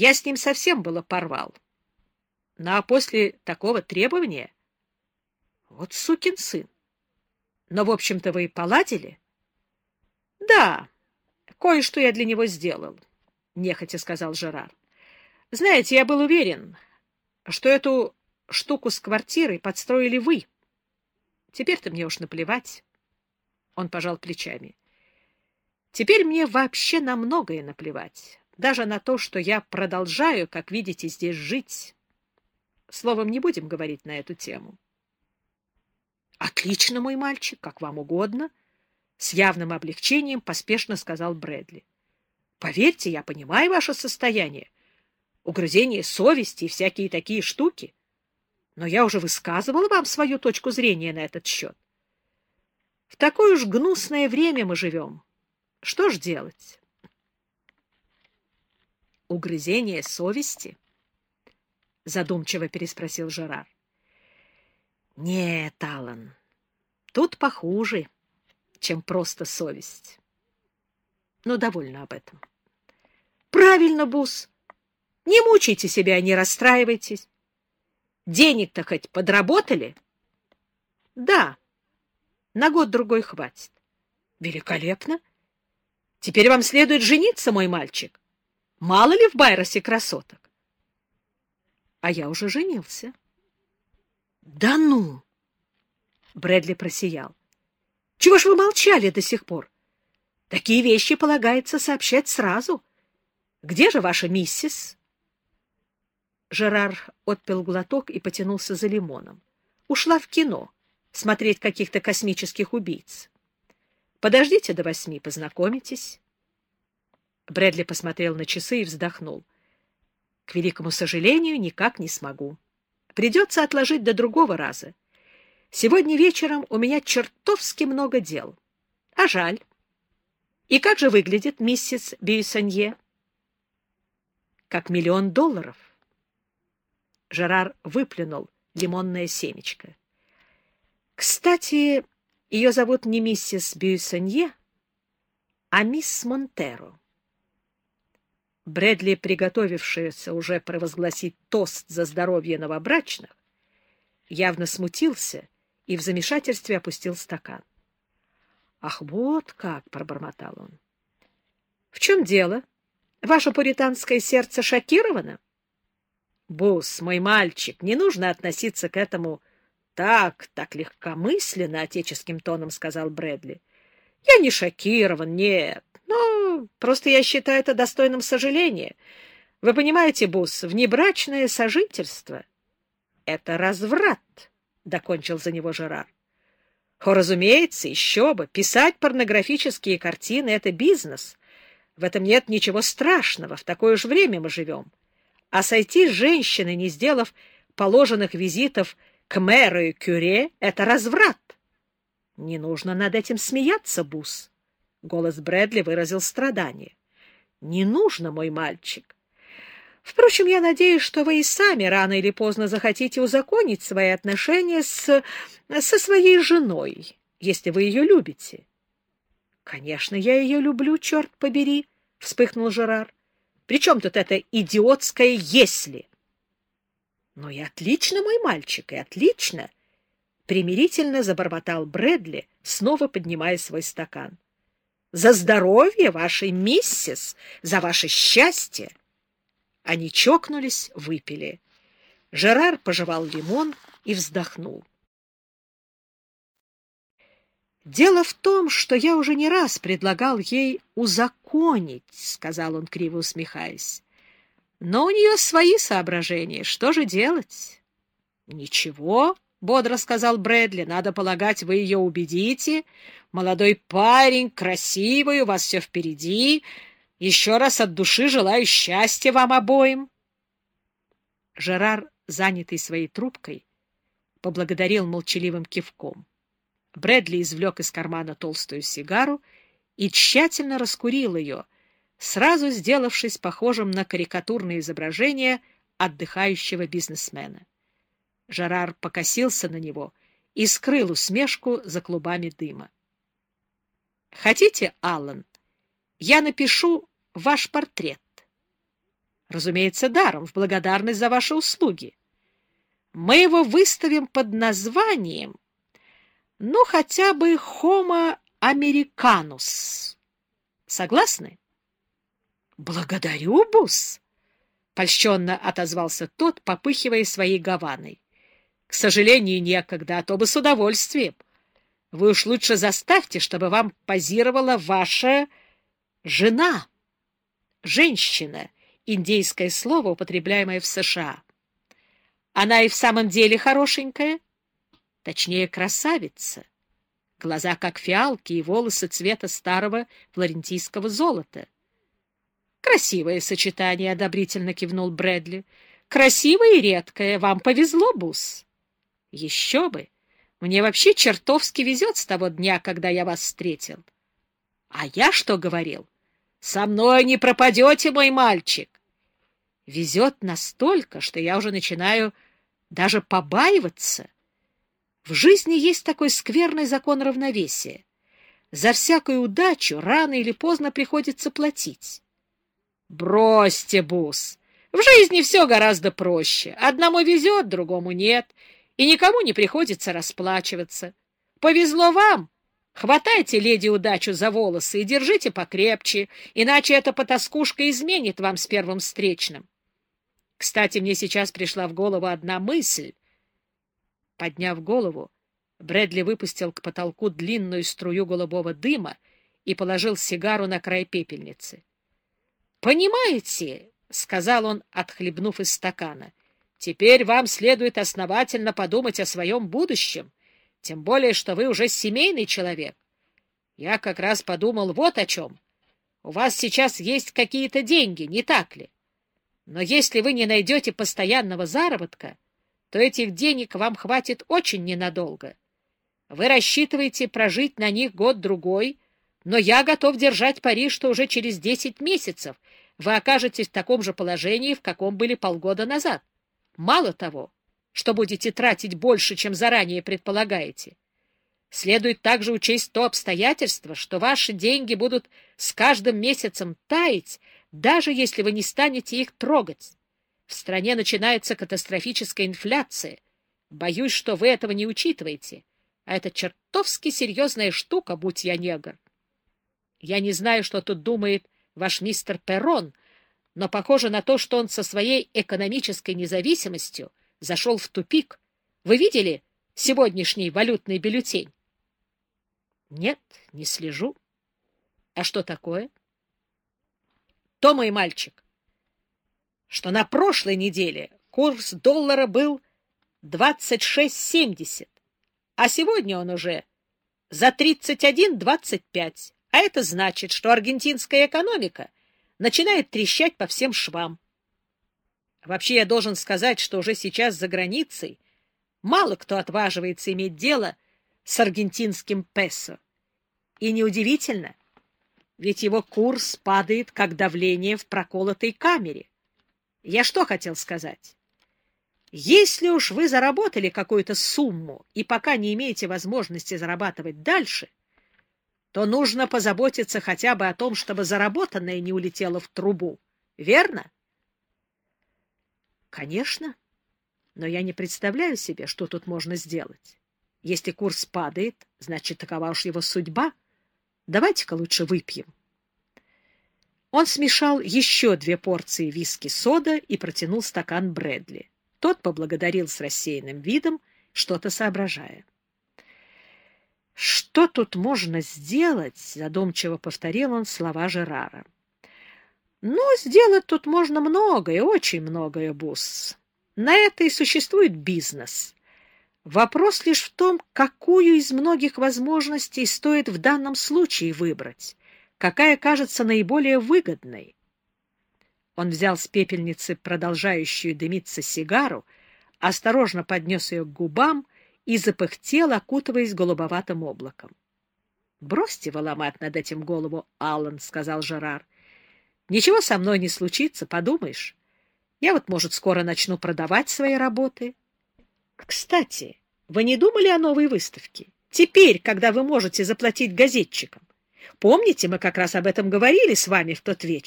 Я с ним совсем было порвал. Ну, а после такого требования... Вот сукин сын. Но, в общем-то, вы поладили? — Да, кое-что я для него сделал, — нехотя сказал Жерар. — Знаете, я был уверен, что эту штуку с квартирой подстроили вы. Теперь-то мне уж наплевать. Он пожал плечами. Теперь мне вообще на многое наплевать, даже на то, что я продолжаю, как видите, здесь жить. Словом, не будем говорить на эту тему. — Отлично, мой мальчик, как вам угодно, — с явным облегчением поспешно сказал Брэдли. — Поверьте, я понимаю ваше состояние, угрызение совести и всякие такие штуки, но я уже высказывал вам свою точку зрения на этот счет. В такое уж гнусное время мы живем. Что ж делать? Угрызение совести? Задумчиво переспросил Жерар. Нет, Аллан, тут похуже, чем просто совесть. Но довольно об этом. Правильно, Бус. Не мучайте себя, не расстраивайтесь. Денег-то хоть подработали? Да. На год-другой хватит. Великолепно. Теперь вам следует жениться, мой мальчик. Мало ли в Байросе красоток. А я уже женился. Да ну! Брэдли просиял. Чего ж вы молчали до сих пор? Такие вещи полагается сообщать сразу. Где же ваша миссис? Жерар отпил глоток и потянулся за лимоном. Ушла в кино смотреть каких-то космических убийц. Подождите до восьми, познакомитесь. Брэдли посмотрел на часы и вздохнул. К великому сожалению, никак не смогу. Придется отложить до другого раза. Сегодня вечером у меня чертовски много дел. А жаль. И как же выглядит миссис Бюйсонье? Как миллион долларов. Жерар выплюнул лимонное семечко. Кстати, ее зовут не миссис Бюйсонье, а мисс Монтеро. Брэдли, приготовившийся уже провозгласить тост за здоровье новобрачных, явно смутился и в замешательстве опустил стакан. — Ах, вот как! — пробормотал он. — В чем дело? Ваше пуританское сердце шокировано? — Босс, мой мальчик, не нужно относиться к этому так, так легкомысленно, — отеческим тоном сказал Брэдли. — Я не шокирован, нет. Просто я считаю это достойным сожаления. Вы понимаете, Босс, внебрачное сожительство — это разврат, — докончил за него Жерар. О, разумеется, еще бы. Писать порнографические картины — это бизнес. В этом нет ничего страшного. В такое же время мы живем. А сойти с женщиной, не сделав положенных визитов к мэру и кюре, — это разврат. Не нужно над этим смеяться, Бус. Голос Брэдли выразил страдание. Не нужно, мой мальчик. Впрочем, я надеюсь, что вы и сами рано или поздно захотите узаконить свои отношения с... со своей женой, если вы ее любите. — Конечно, я ее люблю, черт побери, — вспыхнул Жерар. При чем тут это идиотское «если»? Ну и отлично, мой мальчик, и отлично! Примирительно забормотал Брэдли, снова поднимая свой стакан. За здоровье вашей миссис, за ваше счастье! Они чокнулись, выпили. Жерар пожевал лимон и вздохнул. Дело в том, что я уже не раз предлагал ей узаконить, — сказал он, криво усмехаясь. Но у нее свои соображения. Что же делать? — Ничего, — бодро сказал Брэдли, — надо полагать, вы ее убедите. Молодой парень, красивый, у вас все впереди. Еще раз от души желаю счастья вам обоим. Жерар, занятый своей трубкой, поблагодарил молчаливым кивком. Брэдли извлек из кармана толстую сигару и тщательно раскурил ее, сразу сделавшись похожим на карикатурное изображение отдыхающего бизнесмена. Жерар покосился на него и скрыл усмешку за клубами дыма. — Хотите, Аллан, я напишу ваш портрет? Разумеется, даром, в благодарность за ваши услуги. Мы его выставим под названием, ну, хотя бы Homo americanus. Согласны? — Благодарю, Бус! — польщенно отозвался тот, попыхивая своей гаваной. — К сожалению, некогда, а то бы с удовольствием. Вы уж лучше заставьте, чтобы вам позировала ваша жена. Женщина — индейское слово, употребляемое в США. Она и в самом деле хорошенькая, точнее, красавица. Глаза как фиалки и волосы цвета старого флорентийского золота. Красивое сочетание, — одобрительно кивнул Брэдли. Красивое и редкое. Вам повезло, Бус. Еще бы. Мне вообще чертовски везет с того дня, когда я вас встретил. А я что говорил? Со мной не пропадете, мой мальчик. Везет настолько, что я уже начинаю даже побаиваться. В жизни есть такой скверный закон равновесия. За всякую удачу рано или поздно приходится платить. Бросьте, Бус. В жизни все гораздо проще. Одному везет, другому нет, и никому не приходится расплачиваться. Повезло вам. Хватайте леди удачу за волосы и держите покрепче, иначе эта потаскушка изменит вам с первым встречным. Кстати, мне сейчас пришла в голову одна мысль. Подняв голову, Брэдли выпустил к потолку длинную струю голубого дыма и положил сигару на край пепельницы. «Понимаете, — сказал он, отхлебнув из стакана, — теперь вам следует основательно подумать о своем будущем, тем более, что вы уже семейный человек. Я как раз подумал вот о чем. У вас сейчас есть какие-то деньги, не так ли? Но если вы не найдете постоянного заработка, то этих денег вам хватит очень ненадолго. Вы рассчитываете прожить на них год-другой, но я готов держать пари, что уже через десять месяцев вы окажетесь в таком же положении, в каком были полгода назад. Мало того, что будете тратить больше, чем заранее предполагаете. Следует также учесть то обстоятельство, что ваши деньги будут с каждым месяцем таять, даже если вы не станете их трогать. В стране начинается катастрофическая инфляция. Боюсь, что вы этого не учитываете. А это чертовски серьезная штука, будь я негр. Я не знаю, что тут думает ваш мистер Перрон, но похоже на то, что он со своей экономической независимостью зашел в тупик. Вы видели сегодняшний валютный бюллетень? Нет, не слежу. А что такое? То, мой мальчик, что на прошлой неделе курс доллара был 26,70, а сегодня он уже за 31,25. А это значит, что аргентинская экономика начинает трещать по всем швам. Вообще, я должен сказать, что уже сейчас за границей мало кто отваживается иметь дело с аргентинским песо. И неудивительно, ведь его курс падает, как давление в проколотой камере. Я что хотел сказать? Если уж вы заработали какую-то сумму и пока не имеете возможности зарабатывать дальше, то нужно позаботиться хотя бы о том, чтобы заработанное не улетело в трубу. Верно? Конечно. Но я не представляю себе, что тут можно сделать. Если курс падает, значит, такова уж его судьба. Давайте-ка лучше выпьем. Он смешал еще две порции виски-сода и протянул стакан Брэдли. Тот поблагодарил с рассеянным видом, что-то соображая. «Что тут можно сделать?» — задумчиво повторил он слова Жерара. «Ну, сделать тут можно многое, очень многое, Бусс. На это и существует бизнес. Вопрос лишь в том, какую из многих возможностей стоит в данном случае выбрать, какая кажется наиболее выгодной». Он взял с пепельницы продолжающую дымиться сигару, осторожно поднес ее к губам — и запыхтел, окутываясь голубоватым облаком. — Бросьте вы над этим голову, Аллан, — сказал Жерар. — Ничего со мной не случится, подумаешь. Я вот, может, скоро начну продавать свои работы. Кстати, вы не думали о новой выставке? Теперь, когда вы можете заплатить газетчикам. Помните, мы как раз об этом говорили с вами в тот вечер?